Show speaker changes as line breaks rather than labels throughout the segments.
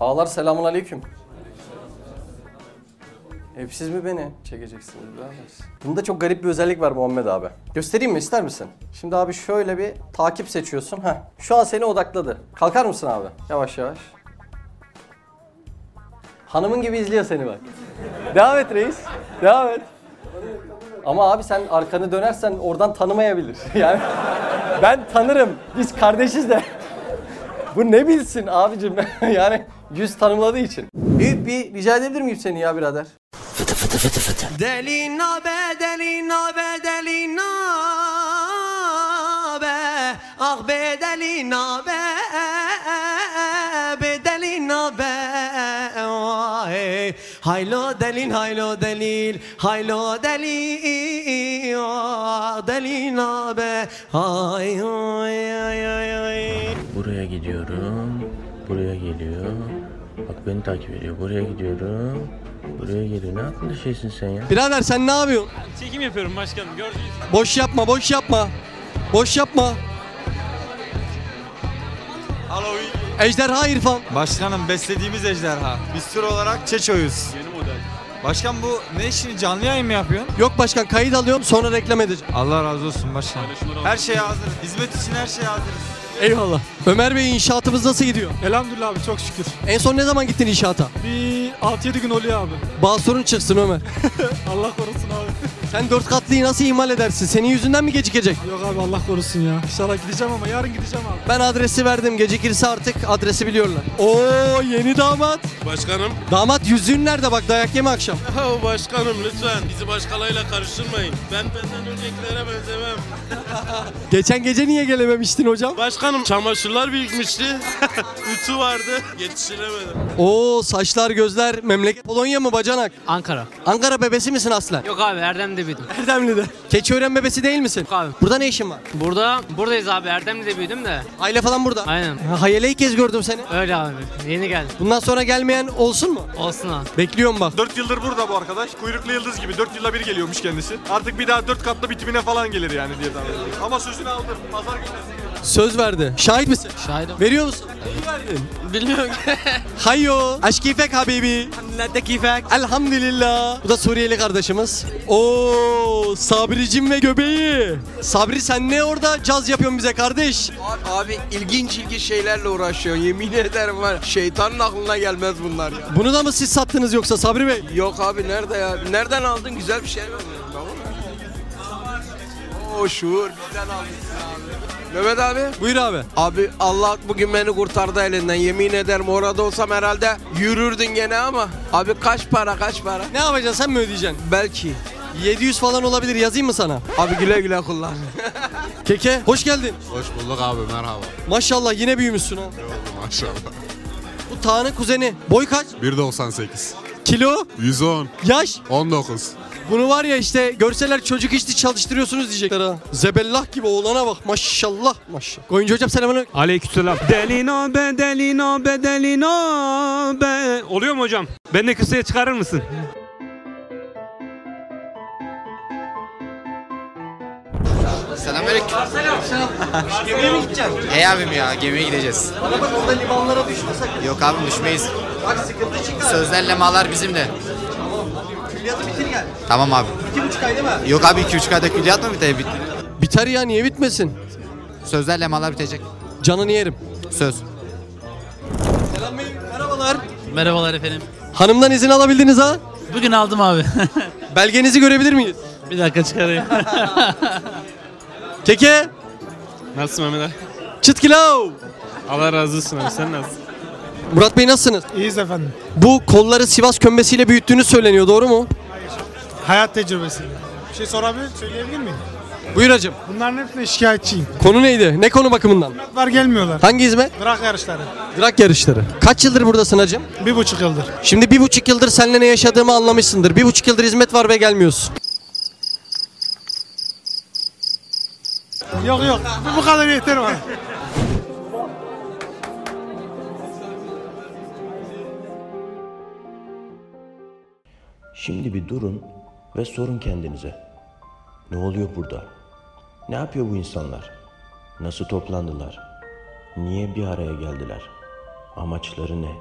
Ağlar selamun aleyküm. Hep siz mi beni çekeceksiniz birader? Bunda çok garip bir özellik var Muhammed abi. Göstereyim mi ister misin? Şimdi abi şöyle bir takip seçiyorsun. Heh. Şu an seni odakladı. Kalkar mısın abi? Yavaş yavaş. Hanımın gibi izliyor seni bak. Devam et reis. Devam et. Ama abi sen arkanı dönersen oradan tanımayabilir. Yani ben tanırım. Biz kardeşiz de. Bu ne bilsin abicim yani yüz tanımladığı için. Bir, bir rica edebilir miyim seni ya birader?
Delina be delina be delina be Ah be delina be be delina be Ay, Haylo delin haylo delil haylo delil ah, delina be Ay ay ay ay ay
Buraya gidiyorum. Buraya geliyor. Bak beni takip ediyor. Buraya gidiyorum. Buraya geliyor. Ne akıllı şeysin sen ya?
Birader sen ne yapıyorsun?
Çekim yapıyorum başkanım gördünüz.
Boş yapma boş yapma. Boş yapma. Ejderha İrfan.
Başkanım beslediğimiz ejderha. Biz tür olarak Çeço'yuz.
Yeni model.
Başkan bu ne işini canlı yayın mı yapıyorsun?
Yok başkan kayıt alıyorum sonra reklam edeceğim.
Allah razı olsun başkan. Her şeye hazırız. Hizmet için her şeye hazırız.
Eyvallah. Ömer Bey inşaatımız nasıl gidiyor?
Elhamdülillah abi çok şükür.
En son ne zaman gittin inşaata?
Bir 6-7 gün oluyor abi.
Bağ sorun çıksın Ömer.
Allah korusun abi.
Sen dört katlıyı nasıl ihmal edersin? Senin yüzünden mi gecikecek?
Yok abi Allah korusun ya. İnşallah gideceğim ama yarın gideceğim abi.
Ben adresi verdim. Gecikirse artık adresi biliyorlar. Oo yeni damat.
Başkanım.
Damat yüzüğün nerede bak dayak yeme akşam.
Ya başkanım lütfen bizi başkalarıyla karıştırmayın. Ben benden öncekilere benzemem.
Geçen gece niye gelememiştin hocam?
Başkanım çamaşırlar birikmişti. Ütü vardı. Yetiştiremedim.
Oo saçlar gözler memleket Polonya mı bacanak?
Ankara.
Ankara bebesi misin aslen?
Yok abi Erdem'de büyüdüm.
Erdemli'de. Keçiören bebesi değil misin?
Yok abi.
Burada ne işin var?
Burada, buradayız abi. Erdem'de büyüdüm de.
Aile falan burada.
Aynen.
Ha, Hayale ilk kez gördüm seni.
Öyle abi. Yeni geldim.
Bundan sonra gelmeyen olsun mu?
Olsun abi.
Bekliyorum bak.
4 yıldır burada bu arkadaş. Kuyruklu yıldız gibi 4 yılda bir geliyormuş kendisi. Artık bir daha 4 katlı bitimine falan gelir yani diye tahmin ediyorum. Ama sözünü aldım. Pazar günü.
Söz verdi. Şahit misin?
Şahidim.
Veriyor musun?
Bilmiyorum ki.
Hayyo. Aşkifek habibi.
Nerede keyfek?
Elhamdülillah. Bu da Suriyeli kardeşimiz. Oo, Sabricim ve göbeği. Sabri sen ne orada caz yapıyorsun bize kardeş?
Abi, abi ilginç ilginç şeylerle uğraşıyor yemin ederim var şeytanın aklına gelmez bunlar ya.
Bunu da mı siz sattınız yoksa Sabri Bey?
Yok abi nerede ya? Nereden aldın? Güzel bir şey mi? Oo şuur bizden aldın abi. Mehmet abi.
Buyur abi.
Abi Allah bugün beni kurtardı elinden. Yemin ederim orada olsam herhalde yürürdün gene ama. Abi kaç para kaç para?
Ne yapacaksın sen mi ödeyeceksin?
Belki.
700 falan olabilir yazayım mı sana?
Abi güle güle kullan.
Keke hoş geldin.
Hoş bulduk abi merhaba.
Maşallah yine büyümüşsün ha.
Maşallah.
Bu Tağ'ın kuzeni. Boy kaç?
1.98.
Kilo?
110.
Yaş?
19.
Bunu var ya işte görseler çocuk işte çalıştırıyorsunuz diyecekler ha. Zebellah gibi oğlana bak maşallah maşallah. Koyuncu hocam selamünaleyküm.
Aleykümselam. Delino be delino be delino be. Oluyor mu hocam? Ben de kısaya çıkarır mısın?
Selamünaleyküm. Gemiye mi gideceksin? Ey abim ya gemiye gideceğiz.
Bana bak orada limanlara düşme sakın.
Yok abim düşmeyiz.
Bak sıkıntı çıkar.
Sözlerle malar bizim de.
Külliyatı bitir gel.
Tamam abi.
İki buçuk ay değil mi?
Yok abi 2-3 ayda külliyat mı biter? Bit-
Biter ya niye bitmesin?
Sözlerle malar bitecek.
Canını yerim.
Söz.
Selam Bey merhabalar.
Merhabalar efendim.
Hanımdan izin alabildiniz ha?
Bugün aldım abi.
Belgenizi görebilir miyiz?
bir dakika çıkarayım.
Keke.
Nasılsın Mehmet abi?
Çıt kilav.
Allah razı olsun abi sen nasılsın?
Murat Bey nasılsınız?
İyiyiz efendim.
Bu kolları Sivas kömbesiyle büyüttüğünüz söyleniyor doğru mu?
Hayat tecrübesi. Bir şey sorabilir, söyleyebilir miyim?
Buyur hacım.
Bunların hepsine şikayetçiyim.
Konu neydi? Ne konu bakımından?
Var gelmiyorlar.
Hangi hizmet?
Bırak yarışları.
Drag yarışları. Kaç yıldır buradasın hacım?
Bir buçuk yıldır.
Şimdi bir buçuk yıldır seninle ne yaşadığımı anlamışsındır. Bir buçuk yıldır hizmet var ve gelmiyorsun.
Yok yok. Bu kadar yeter bana.
Şimdi bir durun ve sorun kendinize. Ne oluyor burada? Ne yapıyor bu insanlar? Nasıl toplandılar? Niye bir araya geldiler? Amaçları ne?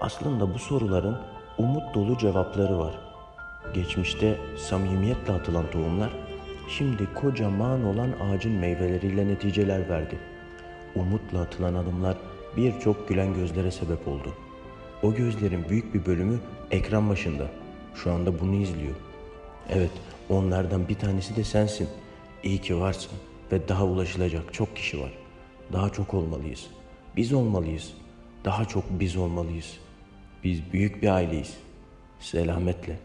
Aslında bu soruların umut dolu cevapları var. Geçmişte samimiyetle atılan tohumlar şimdi kocaman olan ağacın meyveleriyle neticeler verdi. Umutla atılan adımlar birçok gülen gözlere sebep oldu. O gözlerin büyük bir bölümü ekran başında. Şu anda bunu izliyor. Evet, onlardan bir tanesi de sensin. İyi ki varsın ve daha ulaşılacak çok kişi var. Daha çok olmalıyız. Biz olmalıyız. Daha çok biz olmalıyız. Biz büyük bir aileyiz. Selametle.